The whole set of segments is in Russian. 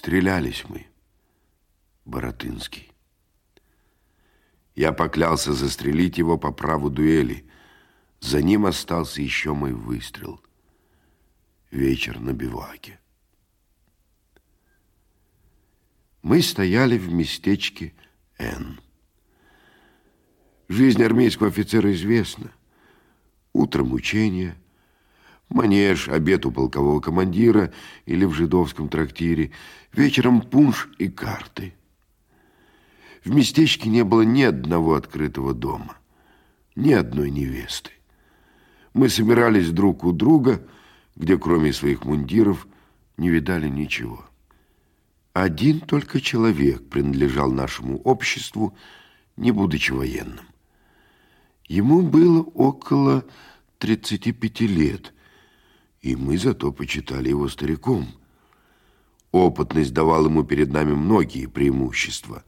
Стрелялись мы, Боротынский. Я поклялся застрелить его по праву дуэли. За ним остался еще мой выстрел. Вечер на биваке. Мы стояли в местечке Н. Жизнь армейского офицера известна. Утром учение, манеж, обед у полкового командира или в жидовском трактире, вечером пунш и карты. В местечке не было ни одного открытого дома, ни одной невесты. Мы собирались друг у друга, где кроме своих мундиров не видали ничего. Один только человек принадлежал нашему обществу, не будучи военным. Ему было около 35 лет, и мы зато почитали его стариком. Опытность давала ему перед нами многие преимущества.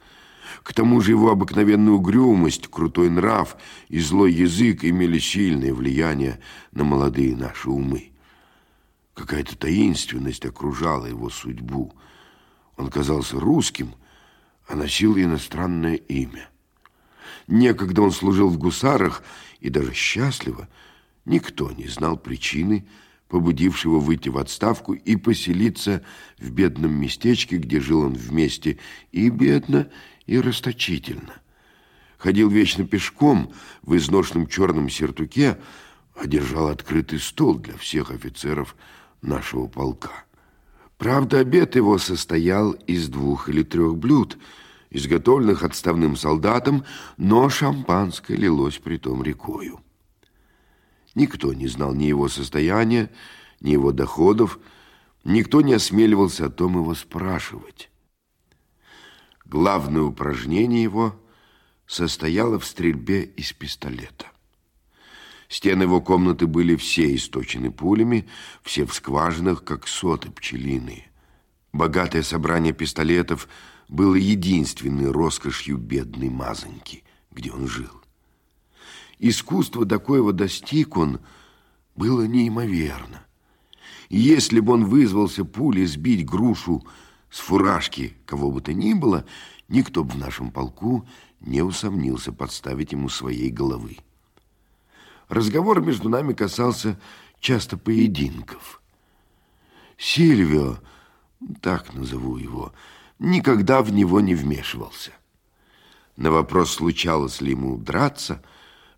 К тому же его обыкновенная угрюмость, крутой нрав и злой язык имели сильное влияние на молодые наши умы. Какая-то таинственность окружала его судьбу. Он казался русским, а носил иностранное имя. Некогда он служил в гусарах, и даже счастливо никто не знал причины, побудившего выйти в отставку и поселиться в бедном местечке, где жил он вместе и бедно, и расточительно. Ходил вечно пешком в изношенном черном сертуке, а держал открытый стол для всех офицеров нашего полка. Правда, обед его состоял из двух или трех блюд – изготовленных отставным солдатом, но шампанское лилось притом рекою. Никто не знал ни его состояния, ни его доходов, никто не осмеливался о том его спрашивать. Главное упражнение его состояло в стрельбе из пистолета. Стены его комнаты были все источены пулями, все в скважинах, как соты пчелиные. Богатое собрание пистолетов – было единственной роскошью бедной мазаньки, где он жил. Искусство такое достиг он было неимоверно. Если бы он вызвался пулей сбить грушу с фуражки кого бы то ни было, никто бы в нашем полку не усомнился подставить ему своей головы. Разговор между нами касался часто поединков. Сильвио, так назову его, — никогда в него не вмешивался. На вопрос, случалось ли ему драться,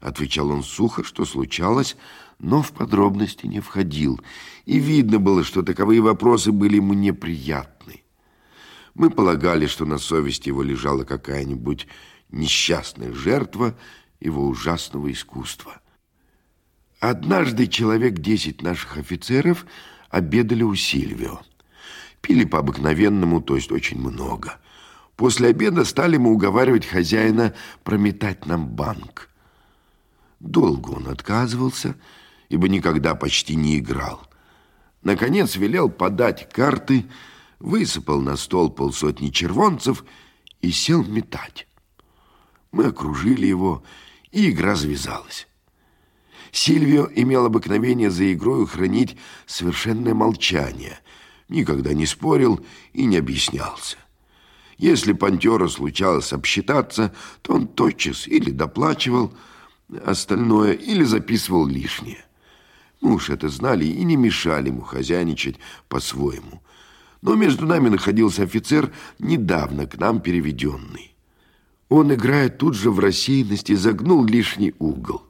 отвечал он сухо, что случалось, но в подробности не входил, и видно было, что таковые вопросы были ему неприятны. Мы полагали, что на совести его лежала какая-нибудь несчастная жертва его ужасного искусства. Однажды человек десять наших офицеров обедали у Сильвио. Пили по-обыкновенному, то есть очень много. После обеда стали мы уговаривать хозяина прометать нам банк. Долго он отказывался, ибо никогда почти не играл. Наконец велел подать карты, высыпал на стол полсотни червонцев и сел метать. Мы окружили его, и игра завязалась. Сильвио имел обыкновение за игрою хранить совершенное молчание, никогда не спорил и не объяснялся. Если Пантера случалось обсчитаться, то он тотчас или доплачивал остальное, или записывал лишнее. Мы уж это знали и не мешали ему хозяйничать по-своему. Но между нами находился офицер, недавно к нам переведенный. Он, играя тут же в рассеянности, загнул лишний угол.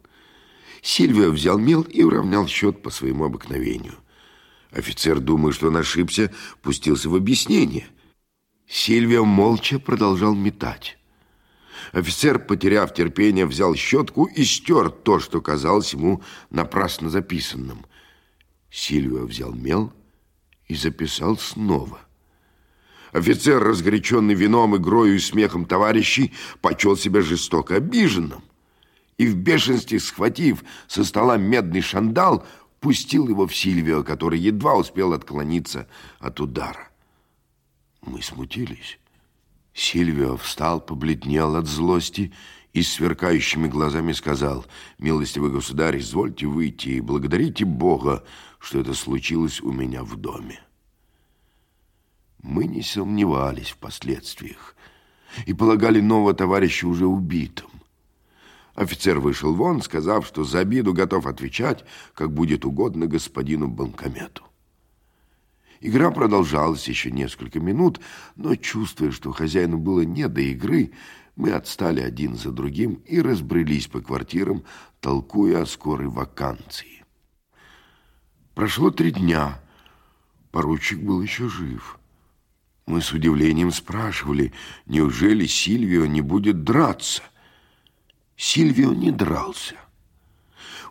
Сильвио взял мел и уравнял счет по своему обыкновению. Офицер, думая, что он ошибся, пустился в объяснение. Сильвия молча продолжал метать. Офицер, потеряв терпение, взял щетку и стер то, что казалось ему напрасно записанным. Сильвия взял мел и записал снова. Офицер, разгоряченный вином, игрою и смехом товарищей, почел себя жестоко обиженным. И в бешенстве, схватив со стола медный шандал, пустил его в Сильвио, который едва успел отклониться от удара. Мы смутились. Сильвио встал, побледнел от злости и сверкающими глазами сказал, «Милостивый государь, извольте выйти и благодарите Бога, что это случилось у меня в доме». Мы не сомневались в последствиях и полагали нового товарища уже убитым. Офицер вышел вон, сказав, что за обиду готов отвечать, как будет угодно господину банкомету. Игра продолжалась еще несколько минут, но, чувствуя, что хозяину было не до игры, мы отстали один за другим и разбрелись по квартирам, толкуя о скорой вакансии. Прошло три дня. Поручик был еще жив. Мы с удивлением спрашивали, неужели Сильвио не будет драться? Сильвио не дрался.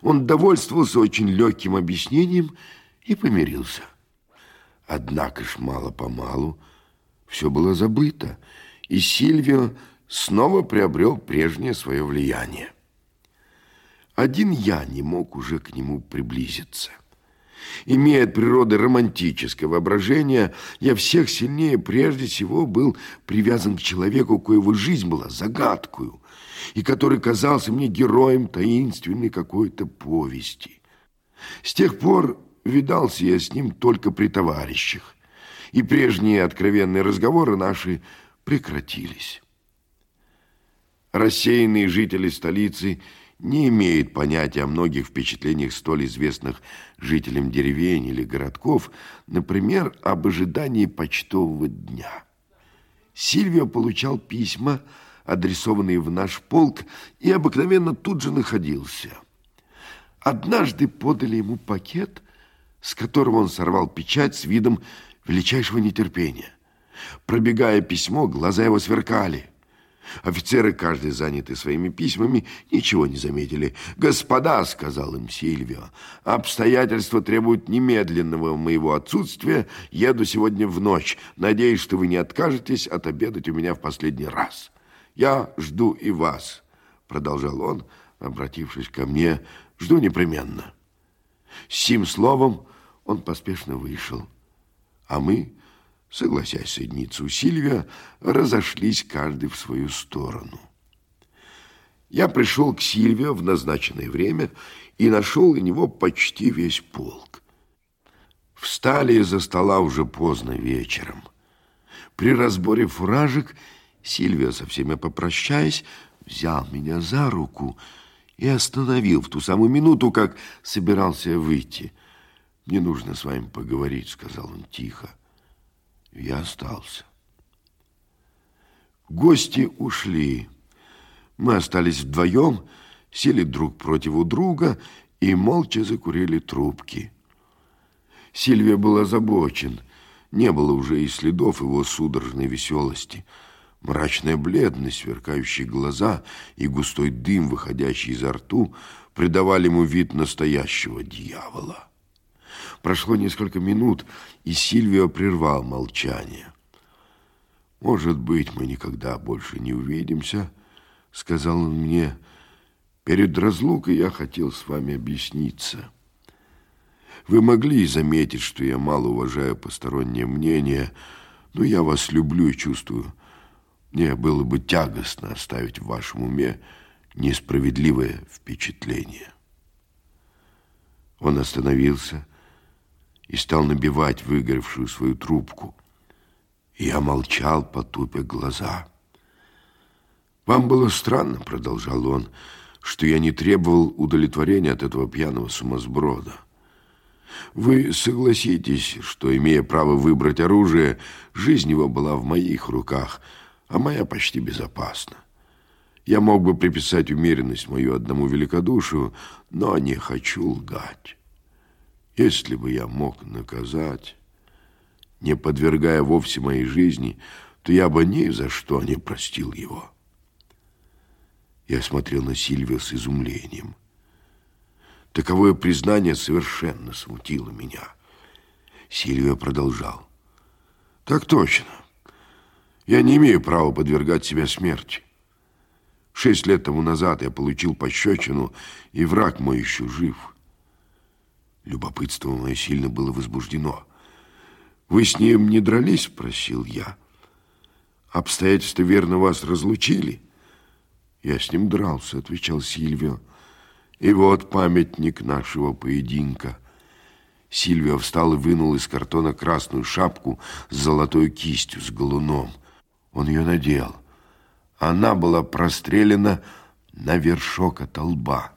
Он довольствовался очень легким объяснением и помирился. Однако ж мало-помалу все было забыто, и Сильвио снова приобрел прежнее свое влияние. Один я не мог уже к нему приблизиться. Имея от природы романтическое воображение, я всех сильнее прежде всего был привязан к человеку, коего жизнь была загадкою, и который казался мне героем таинственной какой-то повести. С тех пор видался я с ним только при товарищах, и прежние откровенные разговоры наши прекратились. Рассеянные жители столицы не имеют понятия о многих впечатлениях столь известных жителям деревень или городков, например, об ожидании почтового дня. Сильвио получал письма, адресованные в наш полк, и обыкновенно тут же находился. Однажды подали ему пакет, с которого он сорвал печать с видом величайшего нетерпения. Пробегая письмо, глаза его сверкали – Офицеры, каждый занятый своими письмами, ничего не заметили. «Господа», — сказал им Сильвио, — «обстоятельства требуют немедленного моего отсутствия. Еду сегодня в ночь. Надеюсь, что вы не откажетесь отобедать у меня в последний раз. Я жду и вас», — продолжал он, обратившись ко мне, — «жду непременно». С сим словом он поспешно вышел, а мы согласясь соединиться у Сильвия, разошлись каждый в свою сторону. Я пришел к Сильвио в назначенное время и нашел у него почти весь полк. Встали из-за стола уже поздно вечером. При разборе фуражек Сильвио, со всеми попрощаясь, взял меня за руку и остановил в ту самую минуту, как собирался выйти. «Мне нужно с вами поговорить», — сказал он тихо. Я остался. Гости ушли. Мы остались вдвоем, сели друг против друга и молча закурили трубки. Сильвия был озабочен. Не было уже и следов его судорожной веселости. Мрачная бледность, сверкающие глаза и густой дым, выходящий изо рту, придавали ему вид настоящего дьявола. Прошло несколько минут, и Сильвио прервал молчание. «Может быть, мы никогда больше не увидимся», — сказал он мне. «Перед разлукой я хотел с вами объясниться. Вы могли заметить, что я мало уважаю постороннее мнение, но я вас люблю и чувствую. Мне было бы тягостно оставить в вашем уме несправедливое впечатление». Он остановился и стал набивать выгоревшую свою трубку. Я молчал, потупя глаза. «Вам было странно, — продолжал он, — что я не требовал удовлетворения от этого пьяного сумасброда. Вы согласитесь, что, имея право выбрать оружие, жизнь его была в моих руках, а моя почти безопасна. Я мог бы приписать умеренность мою одному великодушию, но не хочу лгать». Если бы я мог наказать, не подвергая вовсе моей жизни, то я бы ни за что не простил его. Я смотрел на Сильвию с изумлением. Таковое признание совершенно смутило меня. Сильвия продолжал. Так точно. Я не имею права подвергать себя смерти. Шесть лет тому назад я получил пощечину, и враг мой еще жив. Любопытство мое сильно было возбуждено. «Вы с ним не дрались?» – спросил я. «Обстоятельства верно вас разлучили?» «Я с ним дрался», – отвечал Сильвио. «И вот памятник нашего поединка». Сильвия встал и вынул из картона красную шапку с золотой кистью, с галуном. Он ее надел. Она была прострелена на вершок от лба.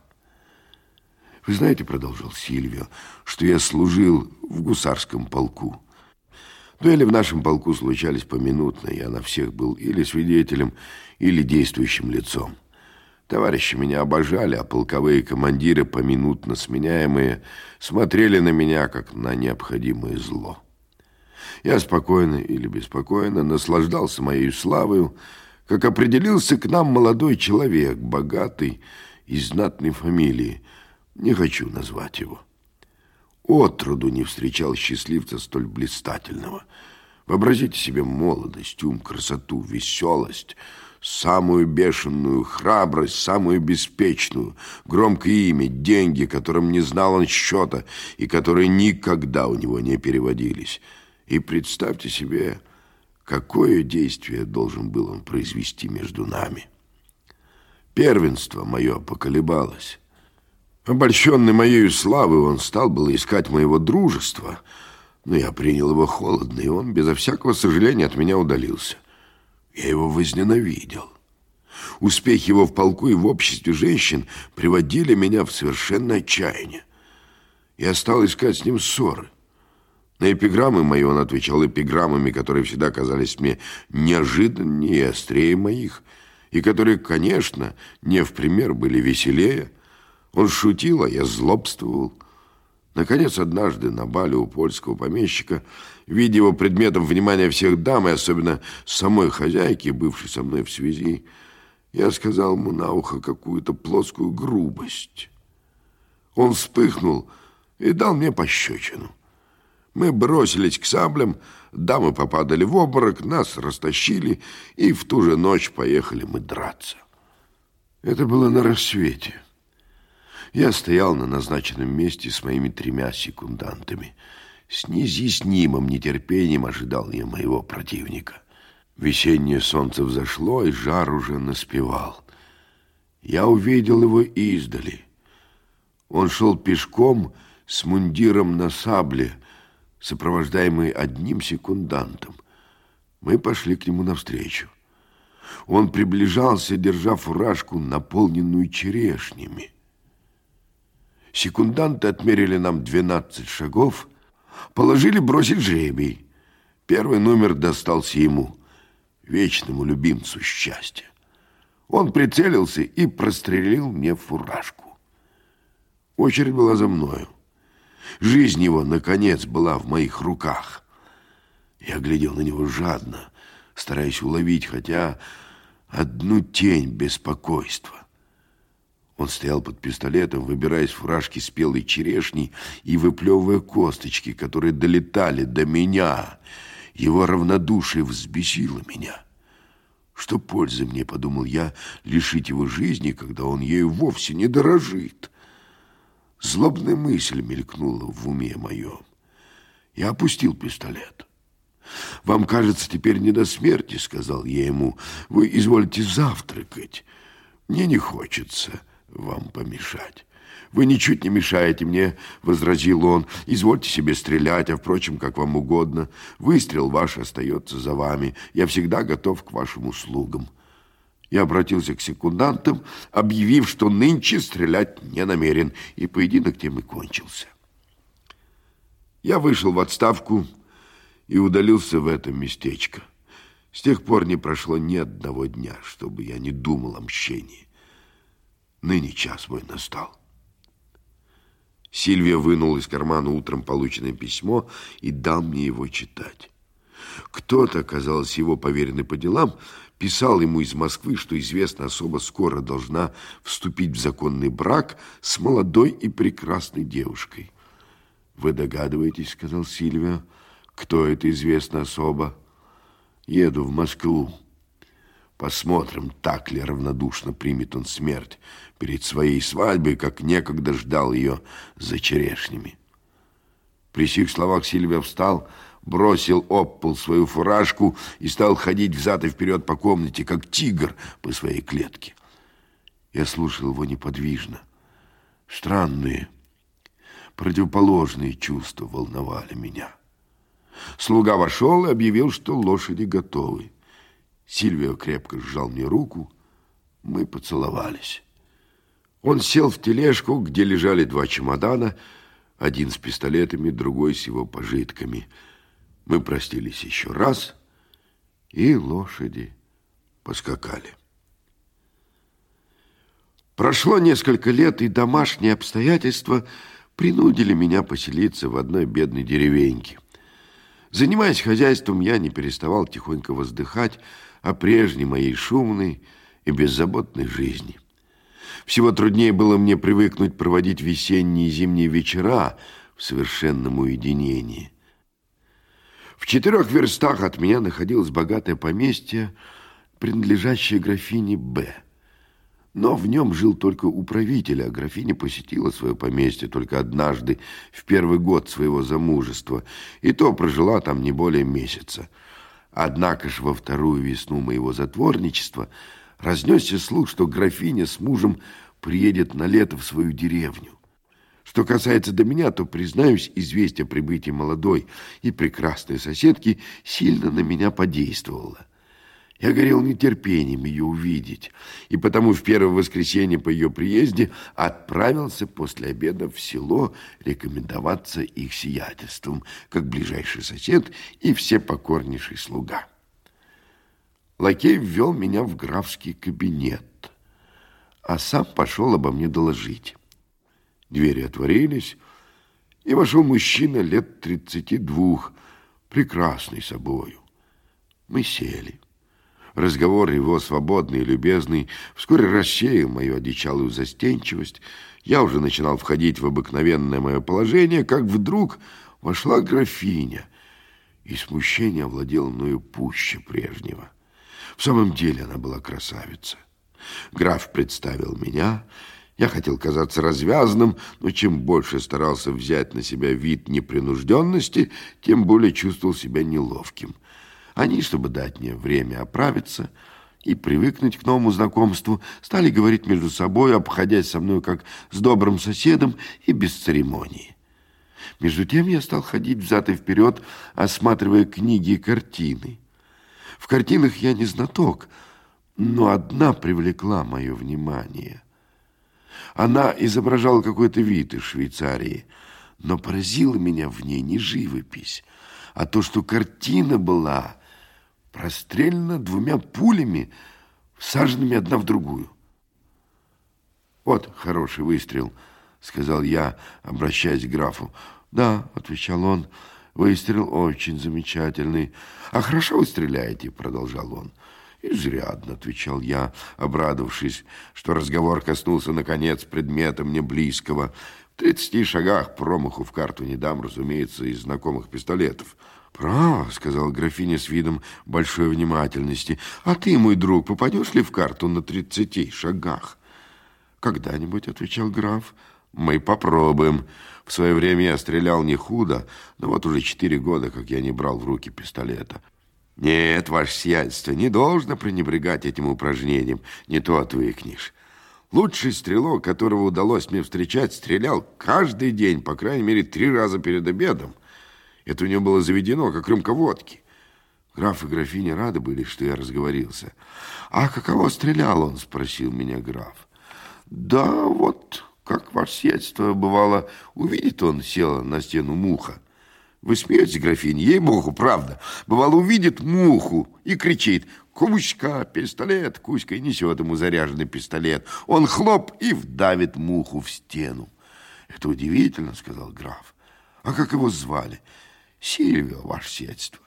«Вы знаете, — продолжал Сильвио, — что я служил в гусарском полку. Дуэли в нашем полку случались поминутно, я на всех был или свидетелем, или действующим лицом. Товарищи меня обожали, а полковые командиры, поминутно сменяемые, смотрели на меня, как на необходимое зло. Я спокойно или беспокойно наслаждался моей славою, как определился к нам молодой человек, богатый и знатной фамилии. Не хочу назвать его. Отроду не встречал счастливца столь блистательного. Вообразите себе молодость, ум, красоту, веселость, самую бешеную храбрость, самую беспечную, громкое имя, деньги, которым не знал он счета и которые никогда у него не переводились. И представьте себе какое действие должен был он произвести между нами. Первенство мое поколебалось. Обольщенный моею славой, он стал было искать моего дружества, но я принял его холодно, и он безо всякого сожаления от меня удалился. Я его возненавидел. Успех его в полку и в обществе женщин приводили меня в совершенное отчаяние. Я стал искать с ним ссоры. На эпиграммы мои он отвечал эпиграммами, которые всегда казались мне неожиданнее и острее моих, и которые, конечно, не в пример были веселее. Он шутил, а я злобствовал. Наконец, однажды на бале у польского помещика, видя его предметом внимания всех дам, и особенно самой хозяйки, бывшей со мной в связи, я сказал ему на ухо какую-то плоскую грубость. Он вспыхнул и дал мне пощечину. Мы бросились к саблям, дамы попадали в обморок, нас растащили, и в ту же ночь поехали мы драться. Это было на рассвете. Я стоял на назначенном месте с моими тремя секундантами. С неизъяснимым нетерпением ожидал я моего противника. Весеннее солнце взошло, и жар уже наспевал. Я увидел его издали. Он шел пешком с мундиром на сабле, сопровождаемый одним секундантом. Мы пошли к нему навстречу. Он приближался, держа фуражку, наполненную черешнями. Секунданты отмерили нам 12 шагов, положили бросить жребий. Первый номер достался ему, вечному любимцу счастья. Он прицелился и прострелил мне фуражку. Очередь была за мною. Жизнь его, наконец, была в моих руках. Я глядел на него жадно, стараясь уловить хотя одну тень беспокойства. Он стоял под пистолетом, выбирая из спелой черешни и выплевывая косточки, которые долетали до меня. Его равнодушие взбесило меня. Что пользы мне, подумал я, лишить его жизни, когда он ею вовсе не дорожит? Злобная мысль мелькнула в уме моем. Я опустил пистолет. «Вам кажется теперь не до смерти», — сказал я ему. «Вы извольте завтракать. Мне не хочется вам помешать». «Вы ничуть не мешаете мне», — возразил он. «Извольте себе стрелять, а, впрочем, как вам угодно. Выстрел ваш остается за вами. Я всегда готов к вашим услугам». Я обратился к секундантам, объявив, что нынче стрелять не намерен, и поединок тем и кончился. Я вышел в отставку и удалился в это местечко. С тех пор не прошло ни одного дня, чтобы я не думал о мщении. Ныне час мой настал. Сильвия вынул из кармана утром полученное письмо и дал мне его читать. Кто-то, казалось, его поверенный по делам, писал ему из Москвы, что известно особо скоро должна вступить в законный брак с молодой и прекрасной девушкой. «Вы догадываетесь, — сказал Сильвия, — кто это известно особо? Еду в Москву. Посмотрим, так ли равнодушно примет он смерть перед своей свадьбой, как некогда ждал ее за черешнями». При сих словах Сильвия встал, — бросил об пол свою фуражку и стал ходить взад и вперед по комнате, как тигр по своей клетке. Я слушал его неподвижно. Странные, противоположные чувства волновали меня. Слуга вошел и объявил, что лошади готовы. Сильвио крепко сжал мне руку. Мы поцеловались. Он сел в тележку, где лежали два чемодана, один с пистолетами, другой с его пожитками. Мы простились еще раз, и лошади поскакали. Прошло несколько лет, и домашние обстоятельства принудили меня поселиться в одной бедной деревеньке. Занимаясь хозяйством, я не переставал тихонько воздыхать о прежней моей шумной и беззаботной жизни. Всего труднее было мне привыкнуть проводить весенние и зимние вечера в совершенном уединении. В четырех верстах от меня находилось богатое поместье, принадлежащее графине Б. Но в нем жил только управитель, а графиня посетила свое поместье только однажды в первый год своего замужества, и то прожила там не более месяца. Однако ж во вторую весну моего затворничества разнесся слух, что графиня с мужем приедет на лето в свою деревню. Что касается до меня, то, признаюсь, известие о прибытии молодой и прекрасной соседки сильно на меня подействовало. Я горел нетерпением ее увидеть, и потому в первое воскресенье по ее приезде отправился после обеда в село рекомендоваться их сиятельством, как ближайший сосед и всепокорнейший слуга. Лакей ввел меня в графский кабинет, а сам пошел обо мне доложить. Двери отворились, и вошел мужчина лет тридцати двух, прекрасный собою. Мы сели. Разговор его, свободный и любезный, вскоре рассеял мою одичалую застенчивость. Я уже начинал входить в обыкновенное мое положение, как вдруг вошла графиня, и смущение овладело мною пуще прежнего. В самом деле она была красавица. Граф представил меня, я хотел казаться развязанным, но чем больше старался взять на себя вид непринужденности, тем более чувствовал себя неловким – они, чтобы дать мне время оправиться и привыкнуть к новому знакомству, стали говорить между собой, обходясь со мной как с добрым соседом и без церемонии. Между тем я стал ходить взад и вперед, осматривая книги и картины. В картинах я не знаток, но одна привлекла мое внимание. Она изображала какой-то вид из Швейцарии, но поразила меня в ней не живопись, а то, что картина была прострелена двумя пулями, всаженными одна в другую. «Вот хороший выстрел», — сказал я, обращаясь к графу. «Да», — отвечал он, — «выстрел очень замечательный». «А хорошо вы стреляете», — продолжал он. «Изрядно», — отвечал я, обрадовавшись, что разговор коснулся, наконец, предмета мне близкого. В тридцати шагах промаху в карту не дам, разумеется, из знакомых пистолетов. «Право», — сказал графиня с видом большой внимательности, «а ты, мой друг, попадешь ли в карту на тридцати шагах?» «Когда-нибудь», — отвечал граф, — «мы попробуем. В свое время я стрелял не худо, но вот уже четыре года, как я не брал в руки пистолета». «Нет, ваше сиятельство, не должно пренебрегать этим упражнением, не то отвыкнешь». Лучший стрелок, которого удалось мне встречать, стрелял каждый день, по крайней мере, три раза перед обедом. Это у него было заведено, как рюмка водки. Граф и графиня рады были, что я разговорился. «А каково стрелял он?» – спросил меня граф. «Да вот, как ваше сиятельство бывало, увидит он, села на стену муха. Вы смеетесь, графиня? Ей-богу, правда. Бывало, увидит муху и кричит «Кузька, пистолет!» Кузька и несет ему заряженный пистолет. Он хлоп и вдавит муху в стену. «Это удивительно», — сказал граф. «А как его звали?» Сильвио, ваше сиятельство.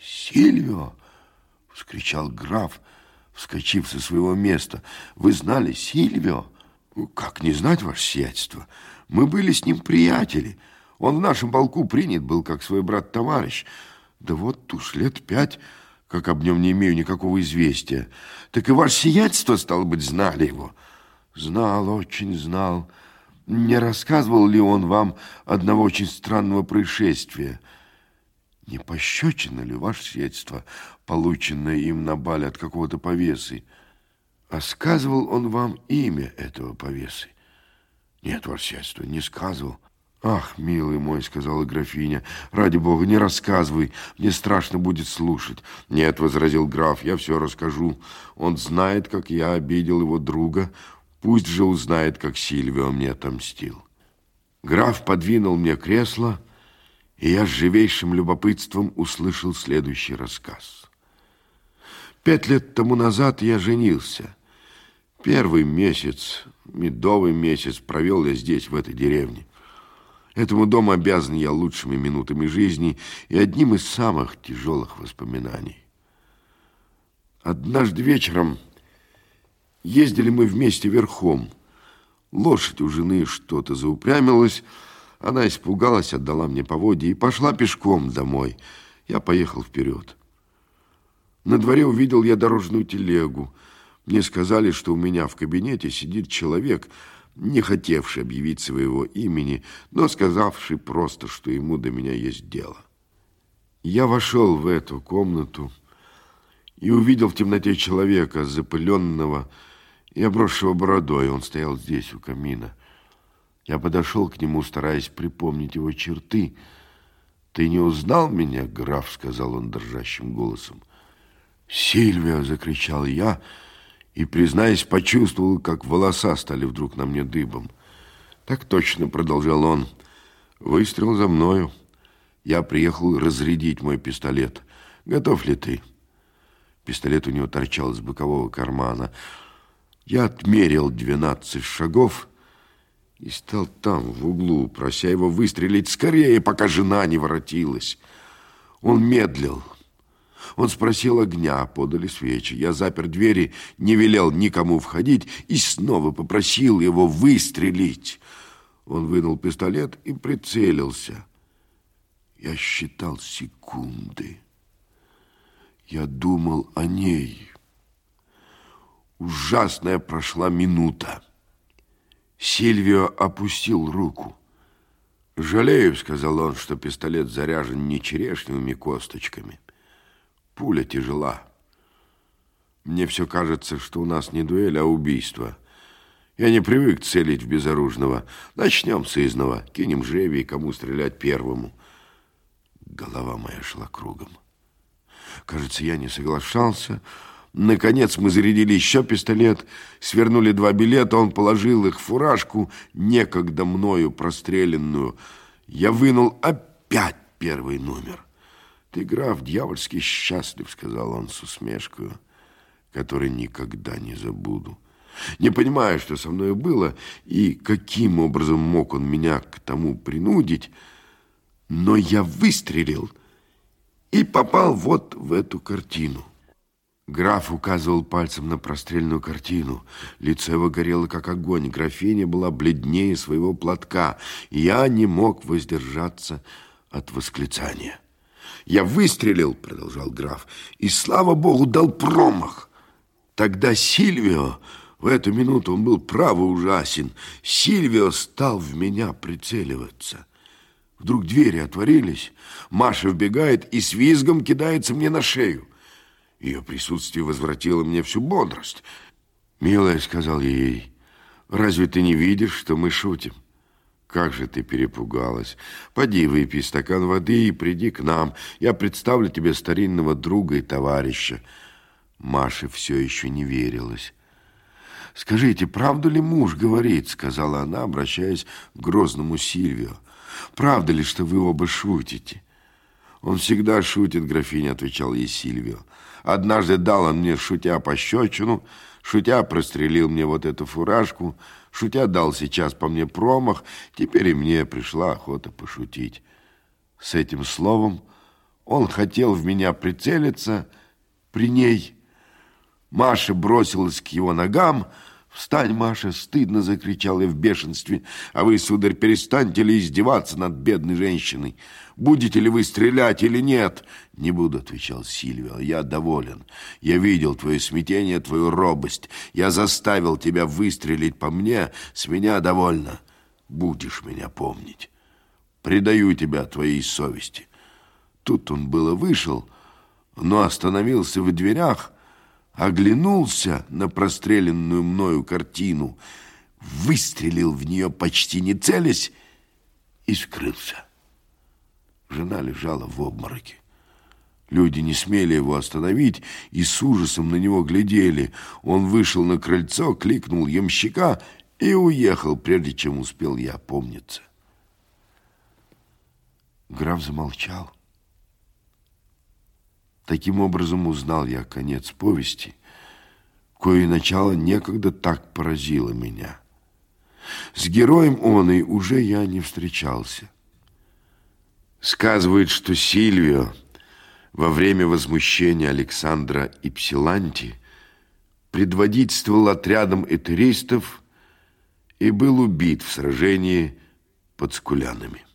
Сильвио! Вскричал граф, вскочив со своего места. Вы знали Сильвио? Ну, как не знать, ваше сиятельство? Мы были с ним приятели. Он в нашем полку принят был, как свой брат-товарищ. Да вот уж лет пять, как об нем не имею никакого известия. Так и ваше сиятельство, стало быть, знали его. Знал, очень знал. Не рассказывал ли он вам одного очень странного происшествия? Не пощечина ли ваше свидетельство, полученное им на бале от какого-то повесы? А сказывал он вам имя этого повесы? Нет, ваше свидетельство, не сказывал. «Ах, милый мой», — сказала графиня, — «ради бога, не рассказывай, мне страшно будет слушать». «Нет», — возразил граф, — «я все расскажу. Он знает, как я обидел его друга, пусть же узнает, как Сильвио мне отомстил». Граф подвинул мне кресло, и я с живейшим любопытством услышал следующий рассказ. Пять лет тому назад я женился. Первый месяц, медовый месяц провел я здесь, в этой деревне. Этому дому обязан я лучшими минутами жизни и одним из самых тяжелых воспоминаний. Однажды вечером ездили мы вместе верхом. Лошадь у жены что-то заупрямилась, она испугалась, отдала мне поводья и пошла пешком домой. Я поехал вперед. На дворе увидел я дорожную телегу. Мне сказали, что у меня в кабинете сидит человек – не хотевший объявить своего имени, но сказавший просто, что ему до меня есть дело. Я вошел в эту комнату и увидел в темноте человека, запыленного и обросшего бородой. Он стоял здесь, у камина. Я подошел к нему, стараясь припомнить его черты. «Ты не узнал меня, граф?» — сказал он дрожащим голосом. «Сильвия!» — закричал я — и, признаясь, почувствовал, как волоса стали вдруг на мне дыбом. Так точно, продолжал он, выстрел за мною. Я приехал разрядить мой пистолет. Готов ли ты? Пистолет у него торчал из бокового кармана. Я отмерил двенадцать шагов и стал там, в углу, прося его выстрелить скорее, пока жена не воротилась. Он медлил, он спросил огня, подали свечи. Я запер двери, не велел никому входить и снова попросил его выстрелить. Он вынул пистолет и прицелился. Я считал секунды. Я думал о ней. Ужасная прошла минута. Сильвио опустил руку. «Жалею», — сказал он, — «что пистолет заряжен не черешневыми косточками». Пуля тяжела. Мне все кажется, что у нас не дуэль, а убийство. Я не привык целить в безоружного. Начнем с изного, кинем жребий, кому стрелять первому. Голова моя шла кругом. Кажется, я не соглашался. Наконец мы зарядили еще пистолет, свернули два билета, он положил их в фуражку, некогда мною простреленную. Я вынул опять первый номер. «Ты, граф, дьявольски счастлив», — сказал он с усмешкой, который никогда не забуду. Не понимаю, что со мной было и каким образом мог он меня к тому принудить, но я выстрелил и попал вот в эту картину. Граф указывал пальцем на прострельную картину. Лицо его горело, как огонь. Графиня была бледнее своего платка. Я не мог воздержаться от восклицания. Я выстрелил, продолжал граф, и, слава богу, дал промах. Тогда Сильвио, в эту минуту он был право ужасен, Сильвио стал в меня прицеливаться. Вдруг двери отворились, Маша вбегает и с визгом кидается мне на шею. Ее присутствие возвратило мне всю бодрость. «Милая», — сказал я ей, — «разве ты не видишь, что мы шутим?» Как же ты перепугалась. Поди, выпей стакан воды и приди к нам. Я представлю тебе старинного друга и товарища. Маше все еще не верилась. «Скажите, правду ли муж говорит?» — сказала она, обращаясь к грозному Сильвио. «Правда ли, что вы оба шутите?» «Он всегда шутит, графиня», — отвечал ей Сильвио. «Однажды дал он мне, шутя, пощечину, шутя прострелил мне вот эту фуражку, Шутя дал сейчас по мне промах, теперь и мне пришла охота пошутить. С этим словом он хотел в меня прицелиться при ней. Маша бросилась к его ногам. «Встань, Маша!» — стыдно закричал я в бешенстве. «А вы, сударь, перестаньте ли издеваться над бедной женщиной? Будете ли вы стрелять или нет?» «Не буду», — отвечал Сильвио. «Я доволен. Я видел твое смятение, твою робость. Я заставил тебя выстрелить по мне. С меня довольно. Будешь меня помнить. Предаю тебя твоей совести». Тут он было вышел, но остановился в дверях, оглянулся на простреленную мною картину, выстрелил в нее почти не целясь и скрылся. Жена лежала в обмороке. Люди не смели его остановить и с ужасом на него глядели. Он вышел на крыльцо, кликнул ямщика и уехал, прежде чем успел я опомниться. Граф замолчал. Таким образом узнал я конец повести, кое начало некогда так поразило меня. С героем он и уже я не встречался. Сказывает, что Сильвио во время возмущения Александра и Псиланти предводительствовал отрядом этеристов и был убит в сражении под Скулянами.